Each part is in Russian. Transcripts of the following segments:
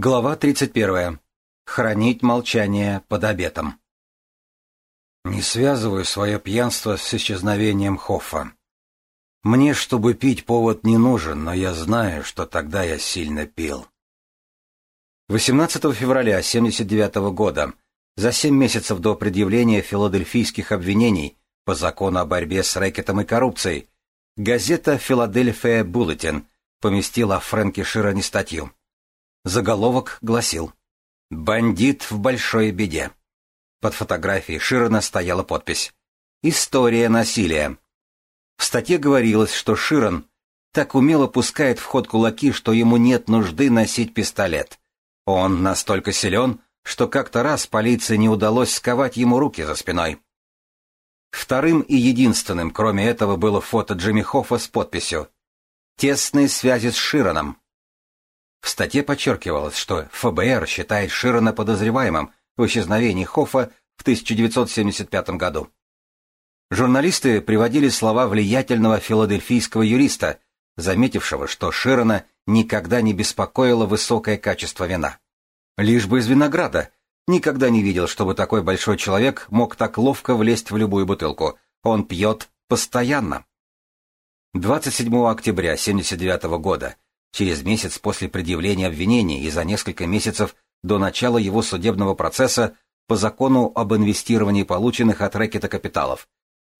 Глава 31. Хранить молчание под обетом. Не связываю свое пьянство с исчезновением Хоффа. Мне, чтобы пить, повод не нужен, но я знаю, что тогда я сильно пил. 18 февраля 79 года, за семь месяцев до предъявления филадельфийских обвинений по закону о борьбе с рэкетом и коррупцией, газета «Филадельфия Буллетин» поместила Фрэнке Широне статью Заголовок гласил «Бандит в большой беде». Под фотографией Широна стояла подпись «История насилия». В статье говорилось, что Широн так умело пускает в ход кулаки, что ему нет нужды носить пистолет. Он настолько силен, что как-то раз полиции не удалось сковать ему руки за спиной. Вторым и единственным, кроме этого, было фото Джимми Хоффа с подписью «Тесные связи с Широном». В статье подчеркивалось, что ФБР считает Широна подозреваемым в исчезновении Хоффа в 1975 году. Журналисты приводили слова влиятельного филадельфийского юриста, заметившего, что Широна никогда не беспокоило высокое качество вина. Лишь бы из винограда. Никогда не видел, чтобы такой большой человек мог так ловко влезть в любую бутылку. Он пьет постоянно. 27 октября 1979 года через месяц после предъявления обвинения и за несколько месяцев до начала его судебного процесса по закону об инвестировании полученных от рэкета капиталов.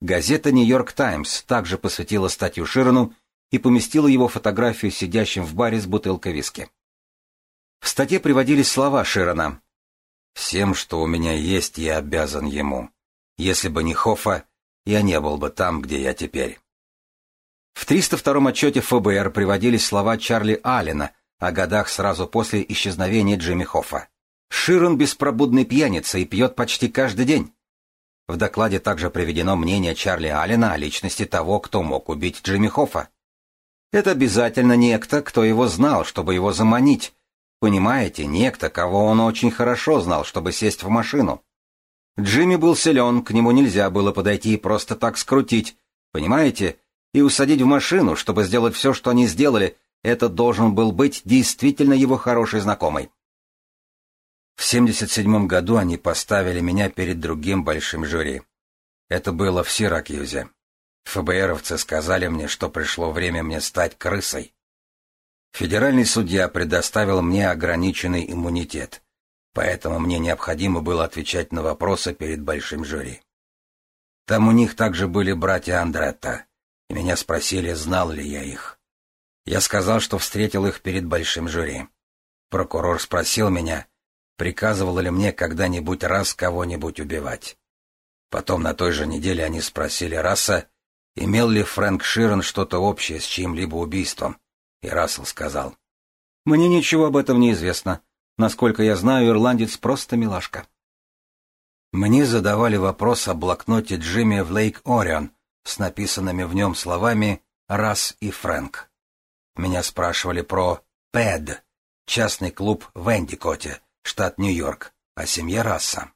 Газета «Нью-Йорк Таймс» также посвятила статью Широну и поместила его фотографию сидящим в баре с бутылкой виски. В статье приводились слова Широна. «Всем, что у меня есть, я обязан ему. Если бы не Хофа, я не был бы там, где я теперь». В 302 отчете ФБР приводились слова Чарли Аллена о годах сразу после исчезновения Джимми Хоффа. «Широн беспробудный пьяница и пьет почти каждый день». В докладе также приведено мнение Чарли Аллена о личности того, кто мог убить Джимми Хоффа. Это обязательно некто, кто его знал, чтобы его заманить. Понимаете, некто, кого он очень хорошо знал, чтобы сесть в машину. Джимми был силен, к нему нельзя было подойти и просто так скрутить. Понимаете, и усадить в машину, чтобы сделать все, что они сделали, это должен был быть действительно его хороший знакомый. В 77 году они поставили меня перед другим большим жюри. Это было в Сиракьюзе. ФБРовцы сказали мне, что пришло время мне стать крысой. Федеральный судья предоставил мне ограниченный иммунитет, поэтому мне необходимо было отвечать на вопросы перед большим жюри. Там у них также были братья Андретта и меня спросили, знал ли я их. Я сказал, что встретил их перед большим жюри. Прокурор спросил меня, приказывал ли мне когда-нибудь раз кого-нибудь убивать. Потом на той же неделе они спросили Расса, имел ли Фрэнк Ширен что-то общее с чьим-либо убийством, и Рассел сказал. «Мне ничего об этом не известно. Насколько я знаю, ирландец просто милашка». Мне задавали вопрос о блокноте Джимми в Лейк-Орион — с написанными в нем словами Расс и Фрэнк». Меня спрашивали про «Пэд», частный клуб в Эндикоте, штат Нью-Йорк, а о семье Расса.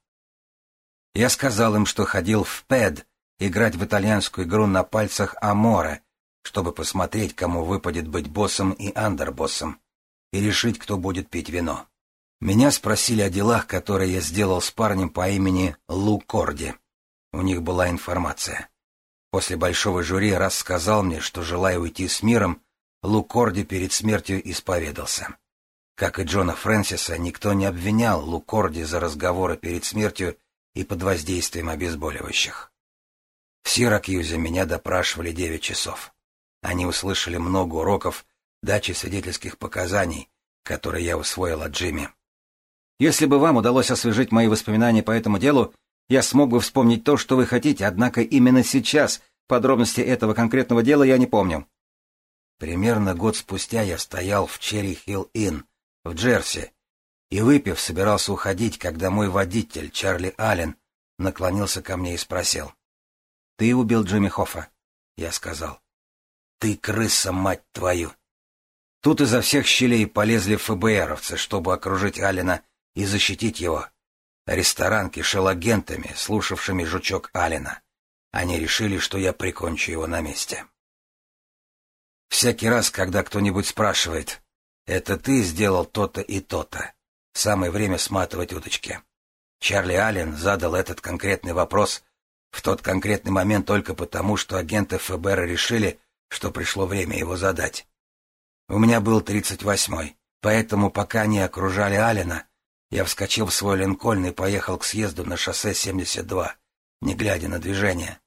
Я сказал им, что ходил в «Пэд» играть в итальянскую игру на пальцах Аморе, чтобы посмотреть, кому выпадет быть боссом и андербоссом, и решить, кто будет пить вино. Меня спросили о делах, которые я сделал с парнем по имени Лу Корди. У них была информация. После большого жюри раз сказал мне, что, желая уйти с миром, Лукорди перед смертью исповедался. Как и Джона Фрэнсиса, никто не обвинял Лукорди за разговоры перед смертью и под воздействием обезболивающих. В Сиракьюзе меня допрашивали девять часов. Они услышали много уроков, дачи свидетельских показаний, которые я усвоил от Джимми. Если бы вам удалось освежить мои воспоминания по этому делу, я смог бы вспомнить то, что вы хотите, однако именно сейчас подробности этого конкретного дела я не помню. Примерно год спустя я стоял в Черри-Хилл-Инн, в Джерси, и, выпив, собирался уходить, когда мой водитель, Чарли Аллен, наклонился ко мне и спросил. — Ты убил Джимми Хоффа? — я сказал. — Ты крыса, мать твою! Тут изо всех щелей полезли ФБРовцы, чтобы окружить Аллена и защитить его. Ресторан кишел агентами, слушавшими жучок Алина. Они решили, что я прикончу его на месте. Всякий раз, когда кто-нибудь спрашивает, «Это ты сделал то-то и то-то», самое время сматывать удочки. Чарли Аллен задал этот конкретный вопрос в тот конкретный момент только потому, что агенты ФБР решили, что пришло время его задать. У меня был тридцать восьмой, поэтому пока они окружали Аллена, я вскочил в свой линкольн и поехал к съезду на шоссе 72, не глядя на движение.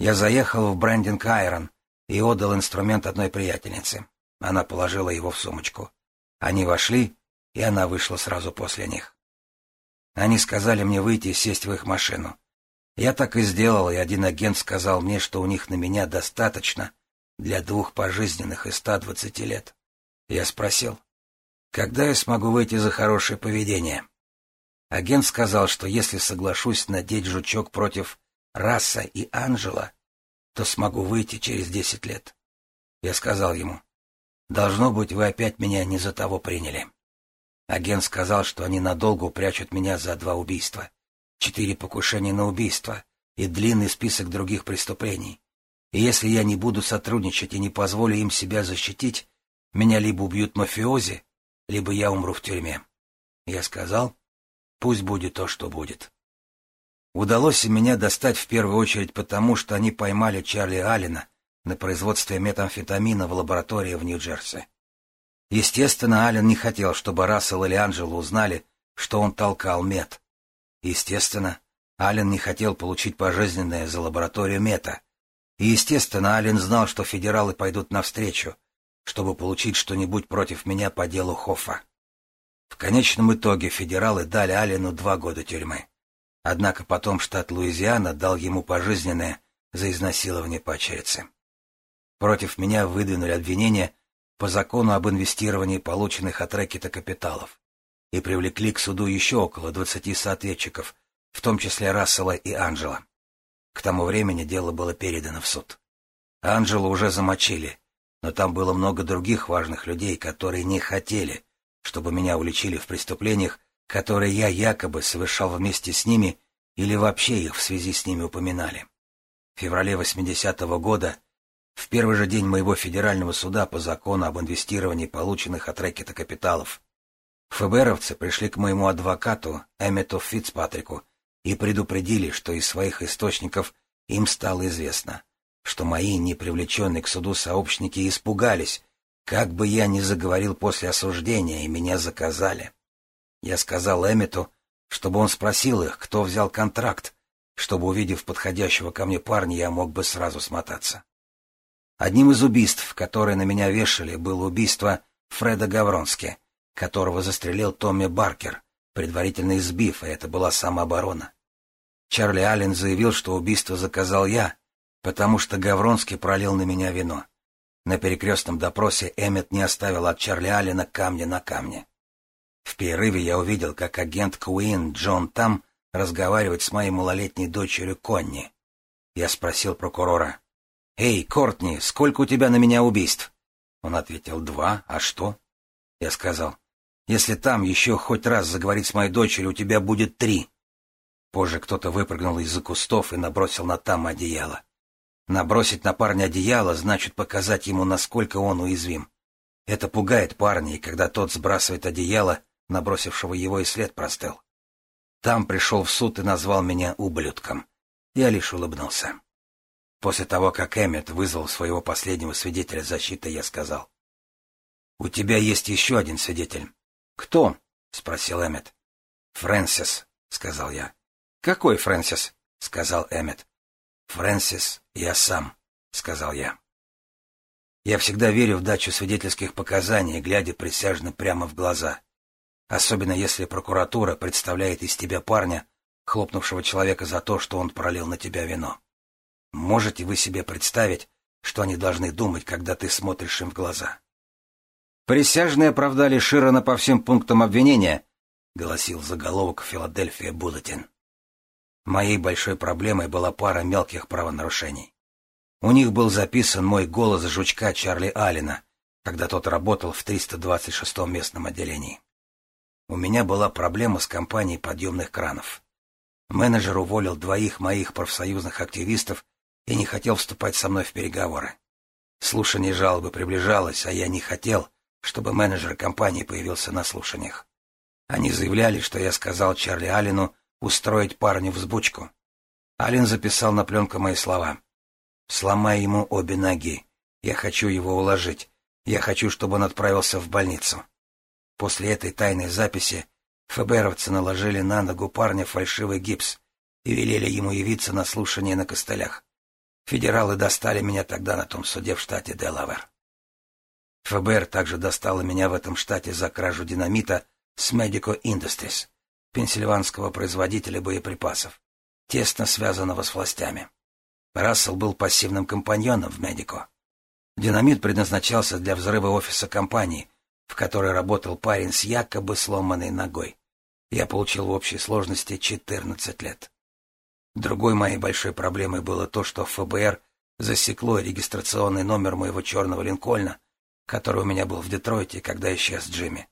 Я заехал в Брендинг Айрон и отдал инструмент одной приятельнице. Она положила его в сумочку. Они вошли, и она вышла сразу после них. Они сказали мне выйти и сесть в их машину. Я так и сделал, и один агент сказал мне, что у них на меня достаточно для двух пожизненных и 120 лет. Я спросил, когда я смогу выйти за хорошее поведение? Агент сказал, что если соглашусь надеть жучок против Расса и Анжела, то смогу выйти через десять лет. Я сказал ему, «Должно быть, вы опять меня не за того приняли». Агент сказал, что они надолго упрячут меня за два убийства, четыре покушения на убийство и длинный список других преступлений. И если я не буду сотрудничать и не позволю им себя защитить, меня либо убьют мафиози, либо я умру в тюрьме. Я сказал, пусть будет то, что будет. Удалось меня достать в первую очередь потому, что они поймали Чарли Аллена на производстве метамфетамина в лаборатории в Нью-Джерси. Естественно, Аллен не хотел, чтобы Рассел или Анджело узнали, что он толкал мет. Естественно, Аллен не хотел получить пожизненное за лабораторию мета. И, естественно, Аллен знал, что федералы пойдут навстречу, чтобы получить что-нибудь против меня по делу Хоффа. В конечном итоге федералы дали Аллену два года тюрьмы. Однако потом штат Луизиана дал ему пожизненное за изнасилование пачерицы. Против меня выдвинули обвинения по закону об инвестировании полученных от рэкета капиталов и привлекли к суду еще около двадцати соответчиков, в том числе Рассела и Анджела. К тому времени дело было передано в суд. Анджела уже замочили — но там было много других важных людей, которые не хотели, чтобы меня уличили в преступлениях, которые я якобы совершал вместе с ними или вообще их в связи с ними упоминали. В феврале 80 -го года, в первый же день моего федерального суда по закону об инвестировании полученных от рэкета капиталов, ФБРовцы пришли к моему адвокату Эммету Фицпатрику и предупредили, что из своих источников им стало известно – что мои непривлеченные к суду сообщники испугались, как бы я ни заговорил после осуждения, и меня заказали. Я сказал Эммету, чтобы он спросил их, кто взял контракт, чтобы, увидев подходящего ко мне парня, я мог бы сразу смотаться. Одним из убийств, которые на меня вешали, было убийство Фреда Гавронски, которого застрелил Томми Баркер, предварительно избив, и это была самооборона. Чарли Аллен заявил, что убийство заказал я, потому что Гавронский пролил на меня вино. На перекрестном допросе Эммет не оставил от Чарли Алина камня на камне. В перерыве я увидел, как агент Куин Джон Там разговаривает с моей малолетней дочерью Конни. Я спросил прокурора. «Эй, Кортни, сколько у тебя на меня убийств?» Он ответил, «Два. А что?» Я сказал, «Если там еще хоть раз заговорит с моей дочерью, у тебя будет три». Позже кто-то выпрыгнул из-за кустов и набросил на там одеяло. Набросить на парня одеяло значит показать ему, насколько он уязвим. Это пугает парня, и когда тот сбрасывает одеяло, набросившего его и след простыл. Там пришел в суд и назвал меня ублюдком. Я лишь улыбнулся. После того, как Эммет вызвал своего последнего свидетеля защиты, я сказал. — У тебя есть еще один свидетель. — Кто? — спросил Эммет. — Фрэнсис, — сказал я. — Какой Фрэнсис? — сказал Эммет. Фрэнсис, я сам», — сказал я. Я всегда верю в дачу свидетельских показаний, глядя присяжно прямо в глаза. Особенно если прокуратура представляет из тебя парня, хлопнувшего человека за то, что он пролил на тебя вино. Можете вы себе представить, что они должны думать, когда ты смотришь им в глаза? «Присяжные оправдали Широна по всем пунктам обвинения», — гласил заголовок «Филадельфия Буллетин». Моей большой проблемой была пара мелких правонарушений. У них был записан мой голос жучка Чарли Аллена, когда тот работал в 326-м местном отделении. У меня была проблема с компанией подъемных кранов. Менеджер уволил двоих моих профсоюзных активистов и не хотел вступать со мной в переговоры. Слушание жалобы приближалось, а я не хотел, чтобы менеджер компании появился на слушаниях. Они заявляли, что я сказал Чарли Аллену, устроить парню взбучку. Алин записал на пленку мои слова. «Сломай ему обе ноги. Я хочу его уложить. Я хочу, чтобы он отправился в больницу». После этой тайной записи ФБРовцы наложили на ногу парня фальшивый гипс и велели ему явиться на слушание на костылях. Федералы достали меня тогда на том суде в штате Делавер. ФБР также достало меня в этом штате за кражу динамита с Medico Industries пенсильванского производителя боеприпасов, тесно связанного с властями. Рассел был пассивным компаньоном в Медико. Динамит предназначался для взрыва офиса компании, в которой работал парень с якобы сломанной ногой. Я получил в общей сложности 14 лет. Другой моей большой проблемой было то, что ФБР засекло регистрационный номер моего черного линкольна, который у меня был в Детройте, когда исчез Джимми.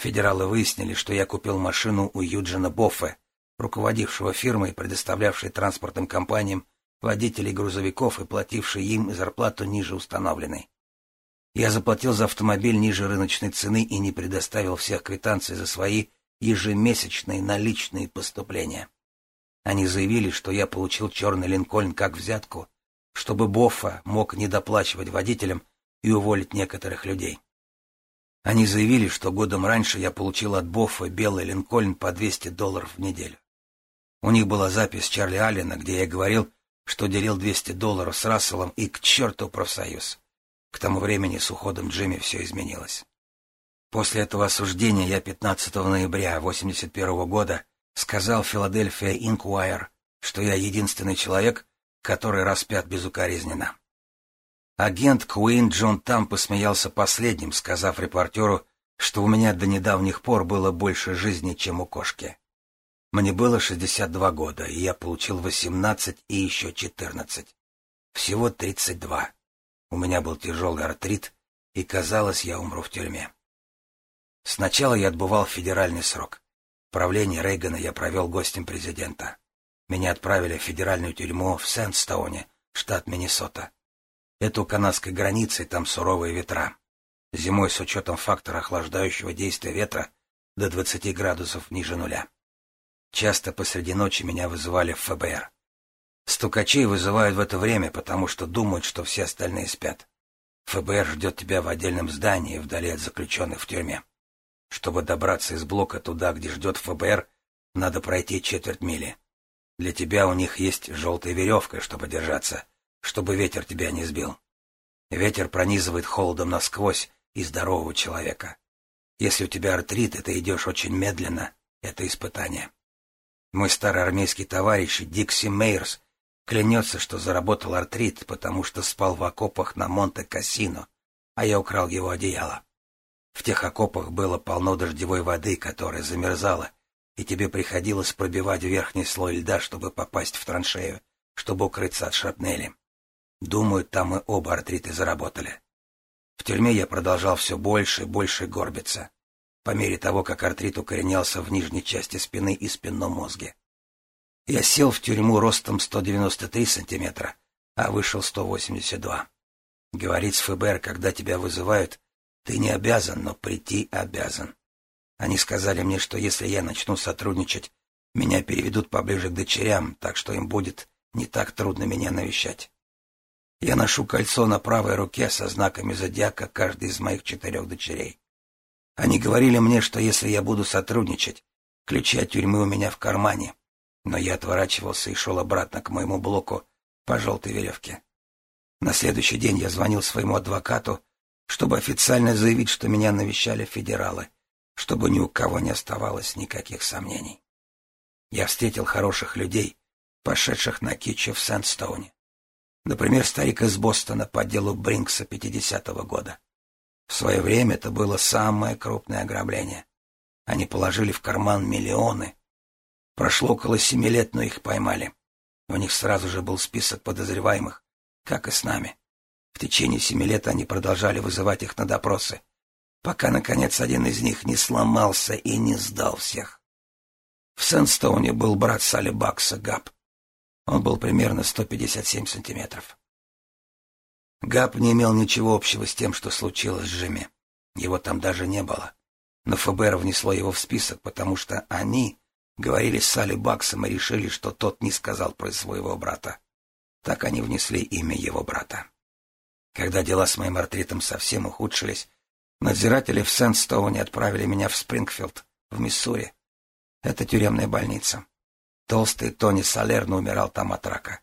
Федералы выяснили, что я купил машину у Юджина Боффе, руководившего фирмой, предоставлявшей транспортным компаниям водителей грузовиков и платившей им зарплату ниже установленной. Я заплатил за автомобиль ниже рыночной цены и не предоставил всех квитанций за свои ежемесячные наличные поступления. Они заявили, что я получил черный линкольн как взятку, чтобы Боффа мог недоплачивать водителям и уволить некоторых людей. Они заявили, что годом раньше я получил от Боффа белый Линкольн по 200 долларов в неделю. У них была запись Чарли Аллена, где я говорил, что делил 200 долларов с Расселом и к черту профсоюз. К тому времени с уходом Джимми все изменилось. После этого осуждения я 15 ноября 1981 года сказал Филадельфия Инкуайр, что я единственный человек, который распят безукоризненно. Агент Куин Джон Там посмеялся последним, сказав репортеру, что у меня до недавних пор было больше жизни, чем у кошки. Мне было 62 года, и я получил 18 и еще 14. Всего 32. У меня был тяжелый артрит, и казалось, я умру в тюрьме. Сначала я отбывал федеральный срок. Правление Рейгана я провел гостем президента. Меня отправили в федеральную тюрьму в Сент-Стоуне, штат Миннесота. Это только наска границей, там суровые ветра. Зимой с учетом фактора охлаждающего действия ветра до 20 градусов ниже нуля. Часто посреди ночи меня вызывали в ФБР. Стукачей вызывают в это время, потому что думают, что все остальные спят. ФБР ждет тебя в отдельном здании, вдали от заключенных в тюрьме. Чтобы добраться из блока туда, где ждет ФБР, надо пройти четверть мили. Для тебя у них есть желтая веревка, чтобы держаться, чтобы ветер тебя не сбил. Ветер пронизывает холодом насквозь и здорового человека. Если у тебя артрит, и ты идешь очень медленно, это испытание. Мой старый армейский товарищ Дикси Мейерс клянется, что заработал артрит, потому что спал в окопах на Монте-Кассино, а я украл его одеяло. В тех окопах было полно дождевой воды, которая замерзала, и тебе приходилось пробивать верхний слой льда, чтобы попасть в траншею, чтобы укрыться от шрапнели. Думаю, там мы оба артриты заработали. В тюрьме я продолжал все больше и больше горбиться, по мере того, как артрит укоренялся в нижней части спины и спинном мозге. Я сел в тюрьму ростом 193 сантиметра, а вышел 182. Говорит с ФБР, когда тебя вызывают, ты не обязан, но прийти обязан. Они сказали мне, что если я начну сотрудничать, меня переведут поближе к дочерям, так что им будет не так трудно меня навещать. Я ношу кольцо на правой руке со знаками зодиака каждой из моих четырех дочерей. Они говорили мне, что если я буду сотрудничать, ключи от тюрьмы у меня в кармане. Но я отворачивался и шел обратно к моему блоку по желтой веревке. На следующий день я звонил своему адвокату, чтобы официально заявить, что меня навещали федералы, чтобы ни у кого не оставалось никаких сомнений. Я встретил хороших людей, пошедших на китче в Сэндстоуне. Например, старик из Бостона по делу Бринкса 50-го года. В свое время это было самое крупное ограбление. Они положили в карман миллионы. Прошло около семи лет, но их поймали. У них сразу же был список подозреваемых, как и с нами. В течение семи лет они продолжали вызывать их на допросы, пока, наконец, один из них не сломался и не сдал всех. В Сэнстоуне был брат Салли Бакса, Габ. Он был примерно 157 сантиметров. Габ не имел ничего общего с тем, что случилось с Джимми. Его там даже не было. Но ФБР внесло его в список, потому что они говорили с Салли Баксом и решили, что тот не сказал про своего брата. Так они внесли имя его брата. Когда дела с моим артритом совсем ухудшились, надзиратели в Сент-Стоуне отправили меня в Спрингфилд, в Миссури. Это тюремная больница. Толстый Тони Салерно умирал там от рака.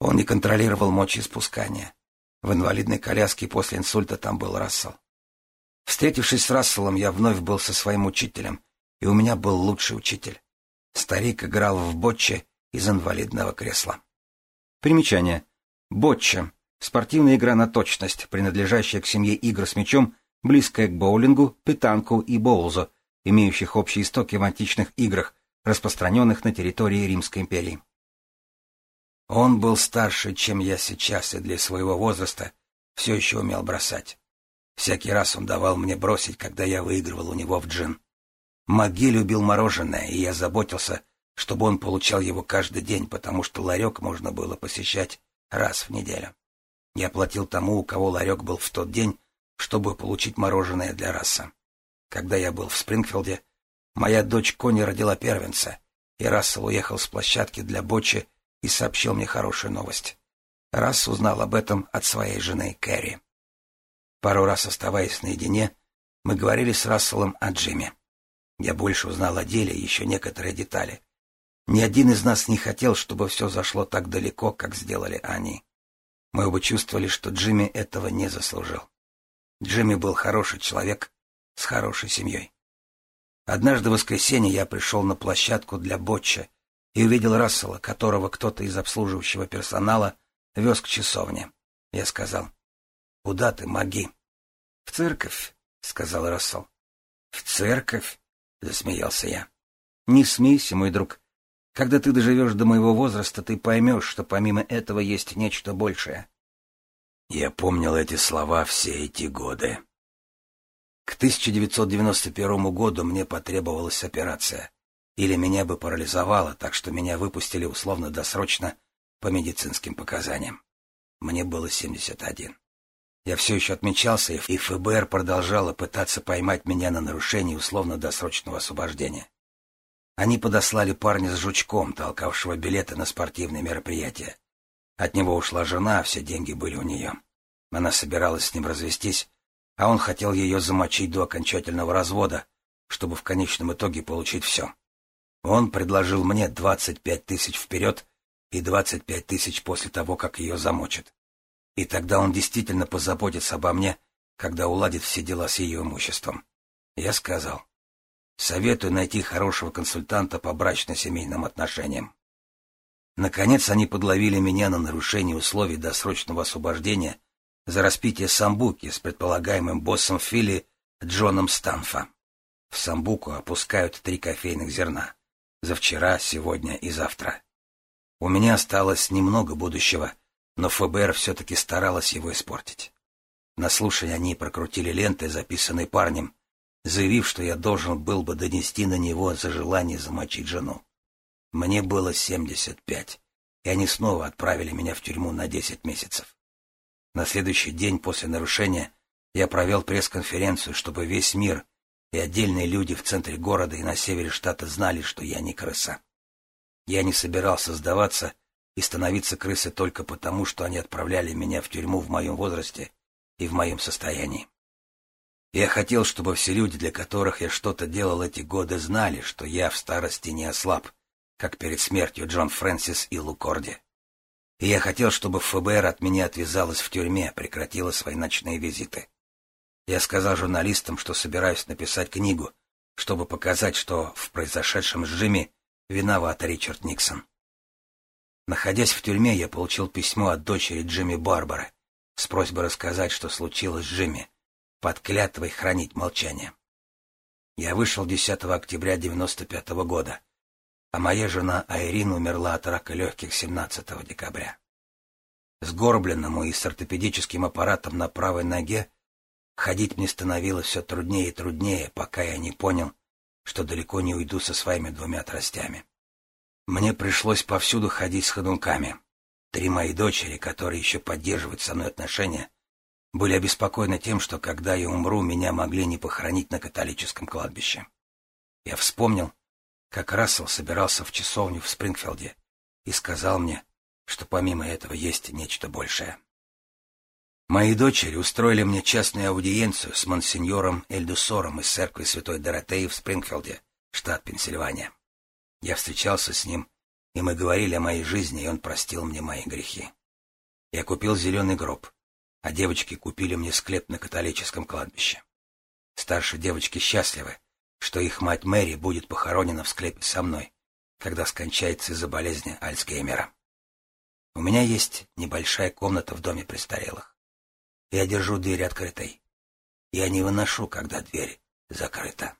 Он не контролировал мочеиспускание. В инвалидной коляске после инсульта там был Рассел. Встретившись с Расселом, я вновь был со своим учителем, и у меня был лучший учитель. Старик играл в ботче из инвалидного кресла. Примечание. Ботче — спортивная игра на точность, принадлежащая к семье игр с мячом, близкая к боулингу, питанку и боулзу, имеющих общие истоки в античных играх, распространенных на территории Римской империи. Он был старше, чем я сейчас, и для своего возраста все еще умел бросать. Всякий раз он давал мне бросить, когда я выигрывал у него в джин. Маги любил мороженое, и я заботился, чтобы он получал его каждый день, потому что ларек можно было посещать раз в неделю. Я платил тому, у кого ларек был в тот день, чтобы получить мороженое для раса. Когда я был в Спрингфилде, Моя дочь Кони родила первенца, и Рассел уехал с площадки для бочи и сообщил мне хорошую новость. Расс узнал об этом от своей жены Кэрри. Пару раз оставаясь наедине, мы говорили с Расселом о Джиме. Я больше узнал о деле и еще некоторые детали. Ни один из нас не хотел, чтобы все зашло так далеко, как сделали они. Мы оба чувствовали, что Джимми этого не заслужил. Джимми был хороший человек с хорошей семьей. Однажды в воскресенье я пришел на площадку для ботча и увидел Рассела, которого кто-то из обслуживающего персонала вез к часовне. Я сказал, «Куда ты, маги?» «В церковь», — сказал Рассел. «В церковь?» — засмеялся я. «Не смейся, мой друг. Когда ты доживешь до моего возраста, ты поймешь, что помимо этого есть нечто большее». Я помнил эти слова все эти годы. К 1991 году мне потребовалась операция, или меня бы парализовало, так что меня выпустили условно-досрочно по медицинским показаниям. Мне было 71. Я все еще отмечался, и ФБР продолжало пытаться поймать меня на нарушении условно-досрочного освобождения. Они подослали парня с жучком, толкавшего билеты на спортивные мероприятия. От него ушла жена, а все деньги были у нее. Она собиралась с ним развестись, а он хотел ее замочить до окончательного развода, чтобы в конечном итоге получить все. Он предложил мне 25 тысяч вперед и 25 тысяч после того, как ее замочат. И тогда он действительно позаботится обо мне, когда уладит все дела с ее имуществом. Я сказал, советую найти хорошего консультанта по брачно-семейным отношениям. Наконец они подловили меня на нарушение условий досрочного освобождения — за распитие самбуки с предполагаемым боссом Фили Джоном Станфа. В самбуку опускают три кофейных зерна. За вчера, сегодня и завтра. У меня осталось немного будущего, но ФБР все-таки старалась его испортить. На слушание они прокрутили ленты, записанные парнем, заявив, что я должен был бы донести на него за желание замочить жену. Мне было 75, и они снова отправили меня в тюрьму на 10 месяцев. На следующий день после нарушения я провел пресс-конференцию, чтобы весь мир и отдельные люди в центре города и на севере штата знали, что я не крыса. Я не собирался сдаваться и становиться крысой только потому, что они отправляли меня в тюрьму в моем возрасте и в моем состоянии. Я хотел, чтобы все люди, для которых я что-то делал эти годы, знали, что я в старости не ослаб, как перед смертью Джон Фрэнсис и Лукорди и я хотел, чтобы ФБР от меня отвязалось в тюрьме, прекратило свои ночные визиты. Я сказал журналистам, что собираюсь написать книгу, чтобы показать, что в произошедшем с Джимми виноват Ричард Никсон. Находясь в тюрьме, я получил письмо от дочери Джимми Барбары с просьбой рассказать, что случилось с Джимми, под клятвой хранить молчание. Я вышел 10 октября 1995 года а моя жена Айрин умерла от рака легких 17 декабря. Сгорбленному и с ортопедическим аппаратом на правой ноге ходить мне становилось все труднее и труднее, пока я не понял, что далеко не уйду со своими двумя тростями. Мне пришлось повсюду ходить с ходунками. Три мои дочери, которые еще поддерживают со мной отношения, были обеспокоены тем, что когда я умру, меня могли не похоронить на католическом кладбище. Я вспомнил, как Рассел собирался в часовню в Спрингфилде и сказал мне, что помимо этого есть нечто большее. Мои дочери устроили мне частную аудиенцию с монсеньором Эльдусором из церкви Святой Доротеи в Спрингфилде, штат Пенсильвания. Я встречался с ним, и мы говорили о моей жизни, и он простил мне мои грехи. Я купил зеленый гроб, а девочки купили мне склеп на католическом кладбище. Старшие девочки счастливы, что их мать Мэри будет похоронена в склепе со мной, когда скончается из-за болезни Альцгеймера. У меня есть небольшая комната в доме престарелых. Я держу дверь открытой. Я не выношу, когда дверь закрыта.